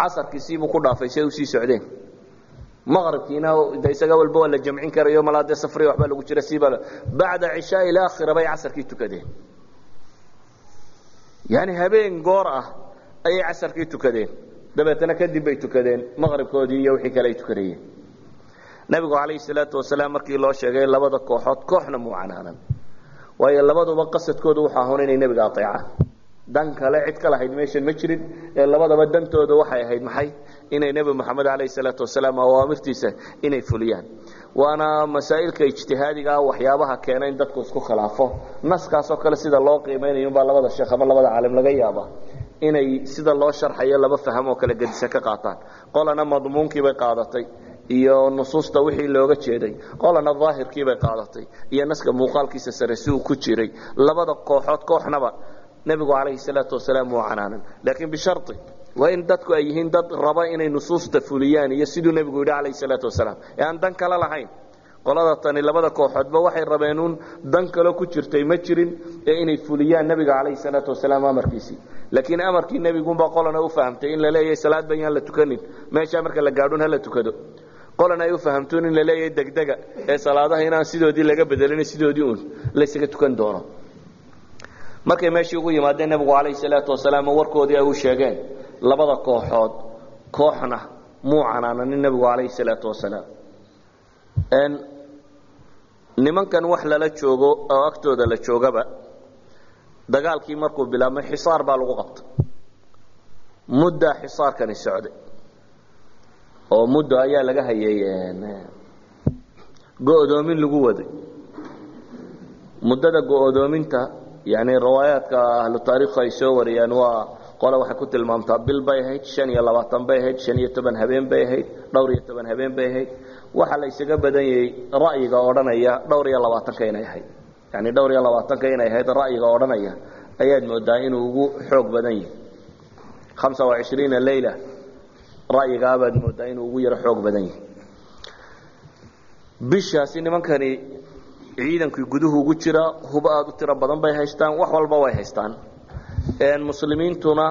casarkiisiibuu ku dhaafay say u sii socdeen. Maqribkiina de isaga walba waa la jamcin karayo malaa dee safriya waxbaa lagu jira siiba bacda cishaa ilaakhira bay casarkii tukadeen. Yani habeen goor ah ayay casarkii tukadeen. Dabeetana kadib bay tukadeen maqribkoodii iyo wixii kale ay tukanayeen. Nabigu calayhi salaatu wasalaam markii loo sheegay labada kooxood kooxna muu canaanan waayo labaduba qasadkoodu wuxuu ahaun inay nebiga aeecaan dan kale cid ka lahayd meeshan ma jirin ee labadaba dantooda waxay ahayd maxay? Inay nebi moxamed calayhi salaatu wasalaam awaamirtiisa inay fuliyaan. Waana masaa'ilka ijtihaadigaa waxyaabaha keena in dadku isku khilaafo. Naskaasoo kale sida loo qiimaynayo baa labada sheekh ama labada caalim laga yaaba. Inay sida loo sharxayo laba faham oo kale gedisa ka qaataan. Qolana madmuunkiibay qaadatay iyo nusuusta wixii looga jeeday. Qolana daahirkiibay qaadatay iyo naska muuqaalkiisa sare si uu ku jiray. Labada kooxood kooxnaba nebigu calayhi salaatu wasalaam wuu canaanan. Laakiin bishari waa in dadku ay yihiin dad raba inay nusuusta fuliyaan iyo siduu nebigu yidhi calayhi salaatu wasalaam. Ee aan dan kale lahayn qolada tani labada kooxoodba waxay rabeen uun dan kale ku jirtay ma jirin ee inay fuliyaan nebiga calayhi salaatu wasalaam amarkiisii. Laakiin amarkii nebigunbaa qolana u fahamtay in la salaad yaan la tukanin. Meeshaa marka la gaadhun ha la tukado qolana ay u fahamtoon in la leeyahay degdega ee salaadaha inaan sidoodii laga bedelin sidoodii uun laysaga tukan doono. Markay meeshii ugu yimaadeen nebigu calayhi salaatu wasalaam oo warkoodii ay u sheegeen labada kooxood kooxna muu canaananin nebigu calayhi salaatu wasalaam. Nimankan wax lala joogo oo agtooda la joogaba dagaalkii markuu bilaabmay xisaar baa lagu qabtay. Muddaa xisaarkani socday oo muddo ayaa laga hayay go-doomin lagu waday. Muddada go-doominta yani riwaayaadka ahlu taariikhu ay soo wariyaan waa qole waxay ku tilmaamtaa bil bay ahayd shan iyo labaatan bay ahayd shan iyo toban habeen bay ahayd dhowr iyo toban habeen bay ahayd. Waxa la ysaga badan yahay ra'yiga odhanaya dhowr iyo labaatanka inay ahayd. Yani dhowr iyo labaatanka inay ahayd ra'yiga odhanaya ayaad moodaa inuu ugu xoog badan yahay. Hamsa wa cishriina leyla ra'yigaabaad moodaa inuu ugu yaro xoog badan yahay. Bishaasi nimankani ciidankii guduhu ugu jira hubo aad u tiro badan bay haystaan wax walba way haystaan. Muslimiintuna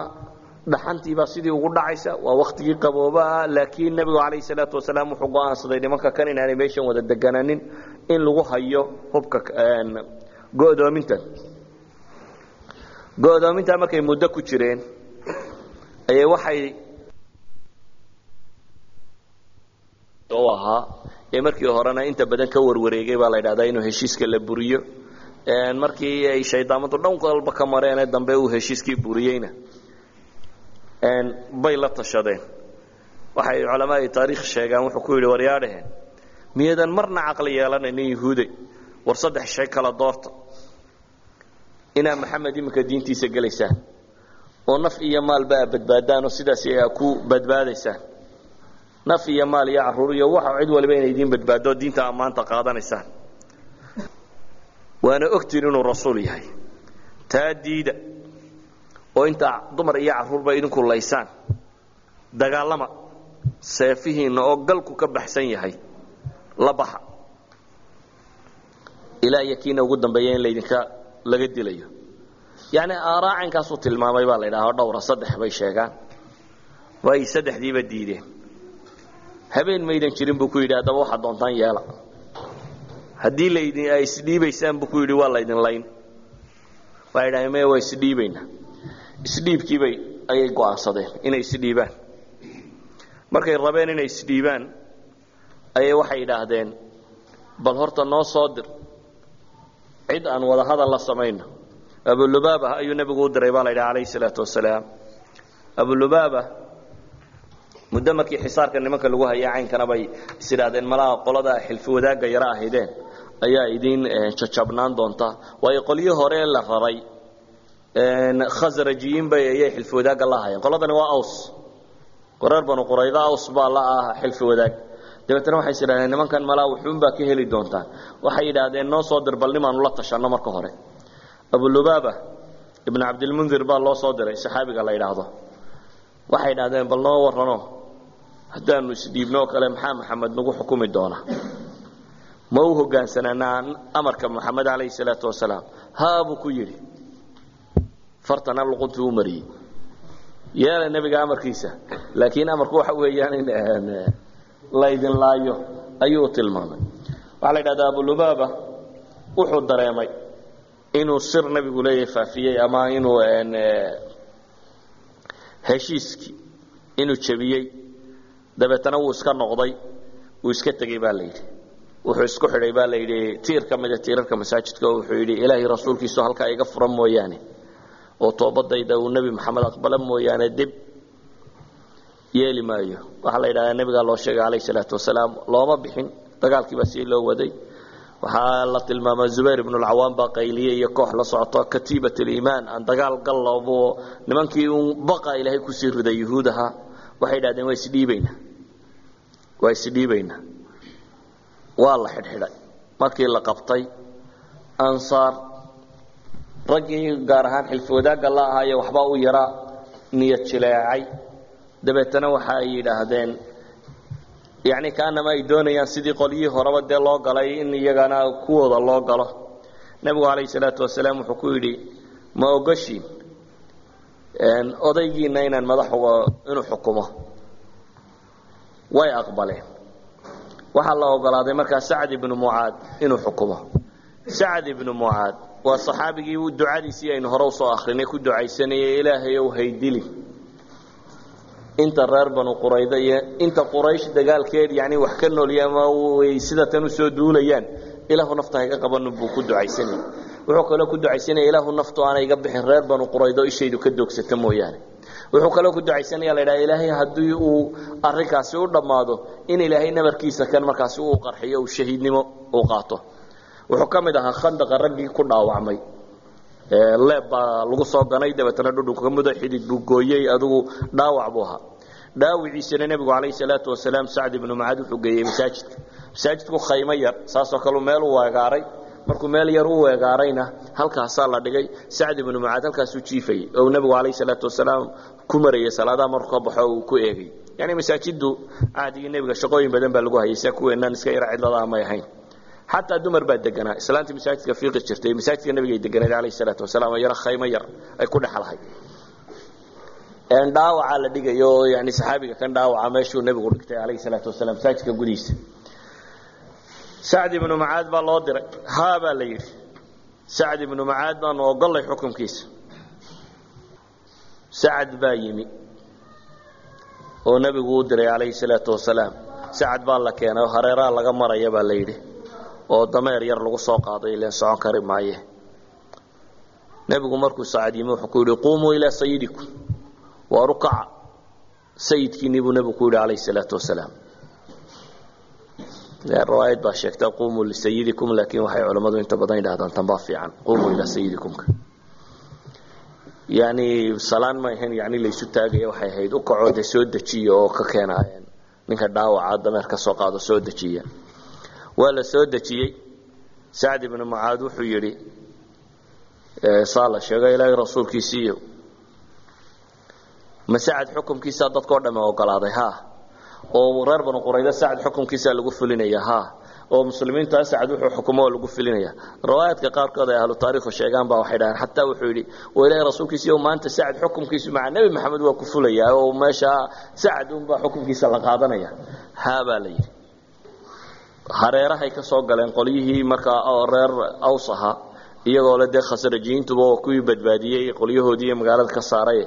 dhaxantiibaa sidii ugu dhacaysa waa waktigii qaboobaah laakiin nebigu calayhi salaatu wasalaam wuxuu go'aansaday nimanka kan inaanay meeshan wada deganaanin in lagu hayo hubka go'doomintan. Go'doomintaa markay muddo ku jireen ayay waxay u ahaa. Ee markii horena inta badan ka warwareegay baa la dhahdaa inuu heshiiska la buriyo. Markii ay shaydaamadu dhan walba ka mareenee dambe uu heshiiskii buriyeyna. Bay la tashadeen. Waxay culamaai taariikh sheegaan wuxuu ku yidhi waryaadhaheen miyadan marna caqli yeelanaynin yuhuude war saddex shay kala doorta. Inaa maxamed iminka diintiisa gelaysaan. Oo naf iyo maalba aa badbaadaan oo sidaas aa ku badbaadaysaan naf iyo maal iyo carruur iyo waxa cid waliba inay idiin badbaado diinta ammaanta qaadanaysaan waana ogtiin inuu rasuul yahay. Taa diida. Oo intaa dumar iyo caruurba idinku laysaan. Dagaalama seefihiinna oo galku ka baxsan yahay. La baxa. Ilaa iyo kiina ugu dambeeya in laydinka laga dilayo. Yacni aaraacankaasuu tilmaamay baa la ydhaha dhowra saddex bay sheegaan. Way saddexdiiba diideen habeen maydan jirin buu ku yidhi haddaba waxaad doontaan yeela. Haddii laydin ay isdhiibaysaan buu ku yidhi waa laydin layn. Waxay dhahay maya waa isdhiibaynaa isdhiibkiibay ayay go'aansadeen inay isdhiibaan markay rabeen inay isdhiibaan ayay waxay idhaahdeen bal horta noo soo dir. Cid aan wada hadal la samayno. Abulubaaba ayuu nebigu u diray baa la yidhaha calayhi salaatu wasalaam. Abulubaaba muddo markii xisaarka nimanka lagu hayay caynkana bay is idhaahdeen malaha qolada xilfi wadaagga yaro ahaydeen ayaa idiin jajabnaan doonta. Waayo qolyii hore la raray khasrajiyiin bay ayay xilfi wadaagga la hayeen. Qoladani waa aws. Reer banu qurayda aws baa la ah xilfi wadaag. Dabeetna waxay is idhahdeen nimankan malaa wuxuunbaa ka heli doontaan waxay yidhaahdeen noo soo dir bal nimaanu la tashanno marka hore. Abulubaaba ibn cabdilmundir baa loo soo diray saxaabiga la yidhaahdo. Waxay idhahdeen bal noo warrano haddaanu isdhiibnoo kale maxaa maxamed nagu xukumi doonaa ma u hogaansanaanaa amarka maxamed calayhi salaatu wasalaam? Haa buu ku yidhi. Fartana luquntuu u mariyey. Yeela nebiga amarkiisa. Laakiin amarku waxa weeyaan in laydin laayo ayuu tilmaamay. Waxaa la yidhahdaa abulubaaba wuxuu dareemay inuu sir nebigu leeyahay faafiyey ama inuu heshiiskii inuu jebiyey dabeetana wuu iska noqday wuu iska tegey baa la yidhi. Wuxuu isku xidhay baa la yidhi tiir ka mida tiirarka masaajidka wuxuu yidhi ilaahay rasuulkiisu halkaa iga furan mooyaane oo toobadayda uu nebi maxamed aqbala mooyaane dib yeeli maayo. Waxaa la yidhahdaa nebigaa loo sheegay calayhi salaatu wasalaam looma bixin dagaalkiibaa sii loo waday. Waxaa la tilmaamaa zubayr ibnulcawaam baa qayliye iyo koox la socoto katiibat aliimaan aan dagaal gallabo nimankii uun baqa ilaahay ku sii riday yuhuud waxay idhahdeen waa isdhiibaynaa waa isdhiibaynaa waa la xidhxidhay. Markii la qabtay ansaar raggii gaar ahaan xilfi wadaagga la ahaaye waxbaa u yara niyad jileecay. Dabeetana waxa ay yidhaahdeen yani kaanama ay doonayaan sidii qolyihii horeba dee loo galay in iyagana kuwooda loo galo. Nebigu calayhi salaatu wasalaam wuxuu ku yidhi ma ogoshiin odaygiina inaan madax inuu xukumo way aqbaleen. Waxaa la ogolaaday markaa sacd ibnu mucaad inuu xukumo. Sacad ibnu mucaad waa saxaabigii ducadiisii aynu hore u soo akrinay ku ducaysanayay ilaahay ow haydili inta reer banu qurayda iyo inta quraysh dagaalkeed yani wax ka noolya ama way sida tan u soo duulayaan ilaahu nafta hayga qaban buu ku ducaysanaya wuxuu kaloo ku ducaysanaya ilaahu naftu aana iga bixin reer banu quraydo ishaydu ka doogsata mooyaane wuxuu kaloo ku ducaysanaya la dhaha ilaahay haddii uu arinkaasi u dhammaado in ilaahay nabarkiisa kan markaasi uu qarxiyo uu shahiidnimo uu qaato. Wuxuu ka mid ahaa khandaqa raggii ku dhaawacmay. Leeb baa lagu soo ganay dabeetana dhudhunka mudo xidid buu gooyey adigu dhaawac buu ahaa. Dhaawiciisana nebigu calayhi salaatu wasalaam sacd ibnu mucaad wuxuu geeyey masaajidka masaajidku khaymo yar saasoo kale meel u weegaaray markuu meel yar u weegaarayna halkaasaa la dhigay. Sacd ibnu mucaad halkaasuu jiifayey oo nebigu calayhi salaatu wasalaam ku marayay salaadaha markuu ka baxo uu ku eegay. Yani masaajiddu cahdigii nebiga shaqooyin badan baa lagu hayay sia kuweenaan iska yara cidlada amay ahayn. Xataa dumar baa deganaa islaantii masaajidka fiiqi jirtay masaajidka nabigay deganayd calayhi salaatu wasalaam oo yaro khaymo yar ay ku dhexlahay dhaawacaa la dhigayo oo yani saxaabiga kan dhaawaca meeshuu nebigu dhigtay calayhi salaatu wasalaam masaajidka gudihiisa sacd ibnu macaad baa loo diray. Haa baa la yidhi. Sacd ibnu macaad baanu ogollay xukunkiisa. Sacad baa yimi. Oo nebigu u diray calayhi salaatu wasalaam. Sacad baa la keenay oo hareeraha laga maraya baa la yidhi. Oo dameer yar lagu soo qaaday ileen socon kari maaye. Nebigu markuu sacad yimi wuxuu ku yidhi quumuu ilaa sayidikum waa rukaca sayidkiinii buu nebigu ku yidhi calayhi salaatu wasalaam riwaayad baa sheegta quumuu lisayidikum laakiin waxay culammadu inta badan yidhahdaan tanbaa fiican quumuu ilaa sayidikumka yani salaan ma ahayn yani laysu taagaya waxay ahayd u kacoo dee soo dejiya oo ka keena ninka dhaawaca dameer ka soo qaado soo dejiya. Waa la soo dejiyey. Sacd ibnu mucaad wuxuu yidhi saa la sheego ilaahay rasuulkiisiiyo ma sacad xukumkiisaa dadkao dhamme ogolaaday ha oo reer banu qurayda sacad xukumkiisaa lagu fulinaya ha. oo muslimiinta sacad wuxuu xukumo lagu fulinaya riwaayaadka qaarkood ay ahlu taariikhu sheegaan baa waxay dhahaan xataa wuxuu yidhi oo ilaahay rasuulkiisiiyo maanta sacad xukumkiisu maca nebi maxamed waa ku fulaya oo meesha sacad unbaa xukumkiisa la qaadanaya. Ha baa la yidhi. Hareerahay ka soo galeen qolyihii markaa oo reer aws ahaa iyagoo le dee khasrajiyiintuba waa kuwii badbaadiyey qolyahoodii iyo magaalada ka saaray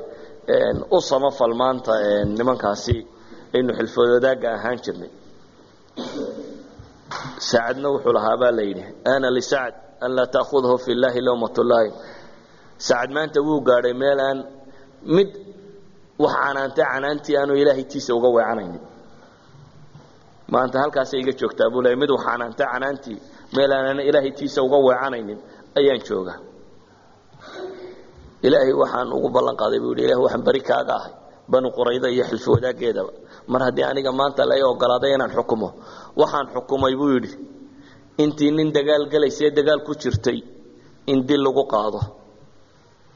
u samafal maanta nimankaasi aynu xilfoodadaagga ahaan jirnay. Saacadna wuxuu lahaa baa la yidhi ana lisacd an laa taakhudahu fi llahi lawmat llahi sacad maanta wuu gaadhay meel aan mid wax canaantay canaantii aanu ilaahay tiisa uga weecanaynin maanta halkaasay iga joogtaa buu leey mid wax canaantay canaantii meel aanan ilaahay tiisa uga weecanaynin ayaan jooga ilaahay waxaan ugu ballan qaaday buu yidhi ilahi waxaan beri kaaga ahay banu qurayda iyo xilfi wadaaggeedaba mar haddii aniga maanta la ogolaaday inaan xukumo waxaan xukumay buu yidhi intii nin dagaal gelaysee dagaal ku jirtay in dil lagu qaado.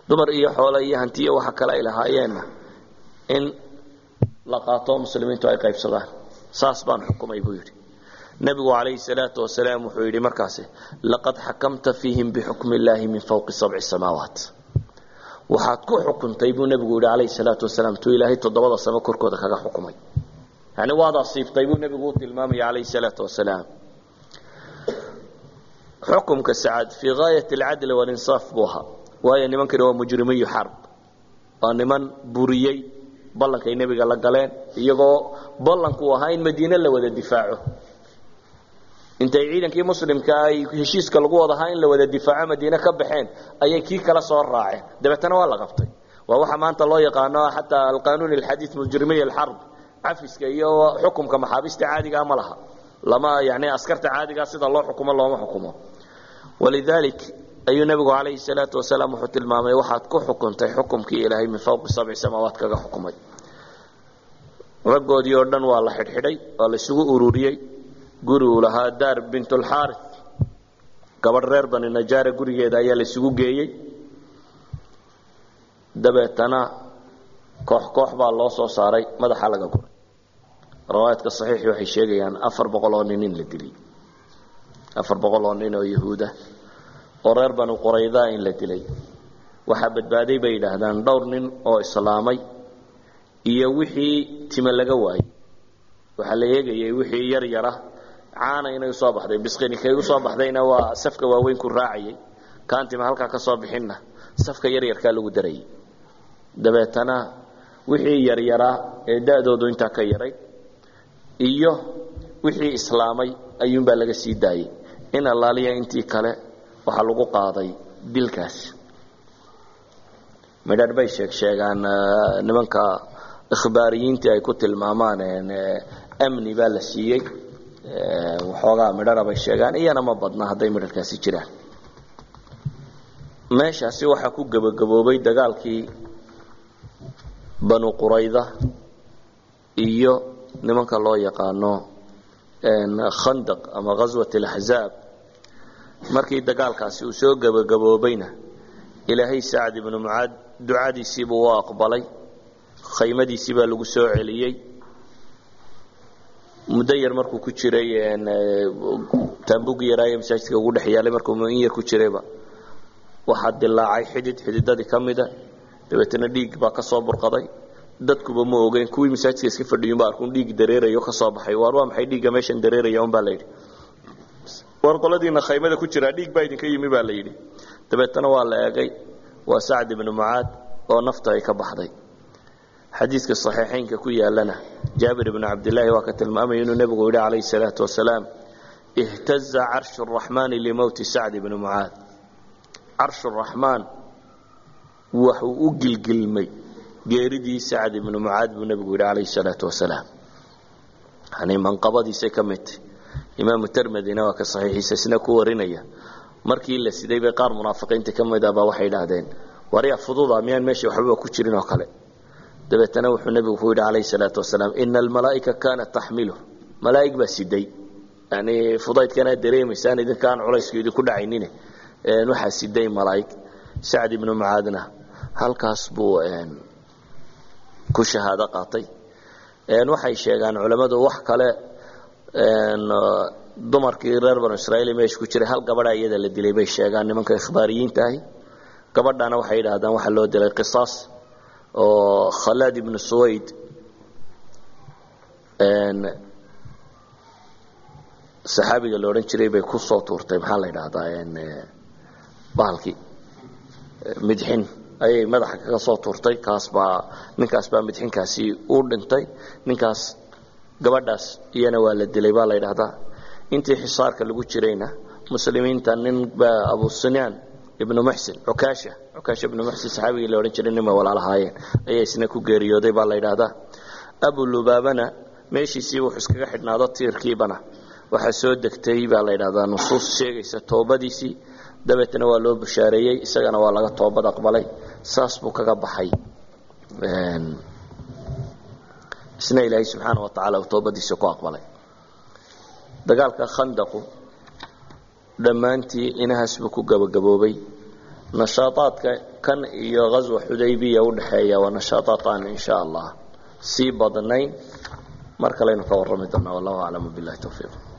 Dumar iyo xoole iyo hantiyo waxa kale ay lahaayeenna in la qaato muslimiintu ay qaybsadaan. Saas baan xukumay buu yidhi. Nebigu calayhi salaatu wasalaam wuxuu yidhi markaasi laqad xakamta fiihim bixukmi illaahi min fawqi sabci samaawaat waxaad ku xukuntay buu nebigu yidhi calayhi salaatu wasalaam tuu ilaahay toddobada samo korkooda kaga xukumay. Yani waad asiibtay buu nebigu u tilmaamaya calayhi salaatu wasalaam. Xukumka sacad fii gaayat alcadli walinsaaf buu ahaa. Waayo nimankani waa mujrimiyu xarb. Waa niman buriyey ballankay nebiga la galeen iyagoo ballanku ahaa in madiine la wada difaaco intay ciidankii muslimka ay heshiiska lagu wadahaa in la wada difaaco madiine ka baxeen ayay kii kala soo raaceen. Dabeetana waa la qabtay waa waxa maanta loo yaqaano xataa alqanuun alxadiid mujrimiy alxarb cafiska iyo xukumka maxaabiista caadigaa ma laha. Lama yani askarta caadigaa sida loo xukumo looma xukumo. Walidaalik ayuu nebigu calayhi salaatu wasalaam wuxuu tilmaamay waxaad ku xukuntay xukumkii ilaahay min fawqi sabci samaawaat kaga xukumay. Raggoodii oo dhan waa la xidhxidhay waa la ururiyey guri uu lahaa daar bintulxaari gabadh reer bani najaara gurigeeda ayaa la isugu geeyey. Dabeetana koox koox baa loo soo saaray madaxa laga guray. Riwaayaadka saxiixi waxay sheegayaan afar boqol oo nin in la dilay. Afar boqol oo nin oo yahuuda oo reer bani qurayda in la dilay. Waxaa badbaaday bay yidhaahdaan dhowr nin oo islaamay iyo wixii time laga waayey waxaa la eegayay wixii yar yara caana inay u soo baxday bisqini kay u soo baxdayna waa safka waaweyn ku raacayay kaantima halkaa ka soo bixinna safka yaryarkaa lagu darayay dabeetana wixii yaryaraa ee da-doodu intaa ka yaray iyo wixii islaamay ayuunbaa laga sii daayey. In allaaliya intii kale waxaa lagu qaaday dilkaas. Midhadh bay sheeg sheegaan nimanka ikhbaariyiintii ay ku tilmaamaan amni baa la siiyey waxoogaa midhara bay sheegaan. Iyana ma badna hadday midharkaasi jiraan. Meeshaasi waxaa ku gebagaboobay dagaalkii banu qurayda iyo nimanka loo yaqaano khandaq ama ghaswat alaxzaab markii dagaalkaasi uu soo gebagaboobayna ilaahay sacad ibnu mucaad ducadiisiibuu u aqbalay khaymadiisii baa lagu soo celiyey muddo yar markuu ku jiray taambugi yaraaye masaajidka ugu dhex yaalay markuu in yar ku jirayba waxaa dilaacay xidid xididadii ka mida dabeetana dhiig baa ka soo burqaday. Dadkuba ma ogeyn kuwii masaajidka iska fadhiyunba arkuun dhiig dareerayo ka soo baxay. Waar waa maxay dhiigga meeshan dareeraya unbaa la yidhi. War qoladiina khaymada ku jiraa dhiig baa idinka yimi baa la yidhi. Dabeetana waa la eegay waa sacd ibnu mucaad oo nafta ay ka baxday xadiidka saxiixaynka ku yaalana jaabir ibnu cabdilaahi waa ka tilmaamaya inuu nebigu yidhi calayhi salaatu wasalaam ihtaza carshu raxmaani limowti sacd ibni mucaad. Carshu raxmaan waxuu u gilgilmay geeridii sacd ibnu mucaad buu nebigu yidhi calayhi salaatu wasalaam. Yani manqabadiisay ka midtay imaamu termedina waa ka saxiixiisa isna ku warinaya. Markii la siday bay qaar munaafiqiinta ka mid ahbaa waxay idhaahdeen warya fududa miyaan meesha waxbaba ku jirin oo kale dabeetana wuxuu nebigu ku yidhi calayhi salaatu wasalaam ina almalaa'ika kaanat taxmilu. Malaa'ig baa siday. Yani fudaydkana dareemaysaan idinkaan culaysku idinku dhacaynine. Waxaa siday malaa'ig sacd ibnu mucaadna halkaas buu ku shahaado qaatay. Waxay sheegaan culammadu wax kale dumarkii reer banu israiil meesha ku jiray hal gabadha iyada la dilay bay sheegaan nimanka ikhbaariyiinta ahi. Gabadhana waxay yidhaahdaan waxaa loo dilay qisaas oo khalaad ibnu suwayd saxaabiga la odhan jiray bay ku tuurtay maxaa la yidhaahdaa bahalkii midxin ayay madaxa kaga soo tuurtay kaas baa ninkaas baa midxinkaasi u dhintay ninkaas gabadhaas iyana waa la dilay baa la yidhaahdaa. Intii xisaarka lagu jirayna muslimiinta nin baa abu sinaan ibnu muxsin cukaasha cukaasha ibnu muxsin saxaabigii la odhan jiray ninbay walaalahaayeen ayaa isna ku geeriyooday baa la yidhaahdaa. Abu lubaabana meeshiisii wuxuu iskaga xidhnaado tiirkiibana. Waxaa soo degtay baa la yidhahdaa nusuus sheegaysa toobadiisii. Dabeetna waa loo bushaareeyey isagana waa laga toobad aqbalay. Saas buu kaga baxay. Isna ilaahay subxaana wa tacaala uu toobadiisa ku aqbalay. Dagaalka khandaqu dhammaantii inahaas buu ku gabagaboobay. Nashaaaadka kan iyo ghaswa xudaybiya udhaxeeya waa nashaaaad aan insha allah. Sii badnayn. Mar kaleynu ka warrami doonaa. Wallahu aclamu billahi towfiiq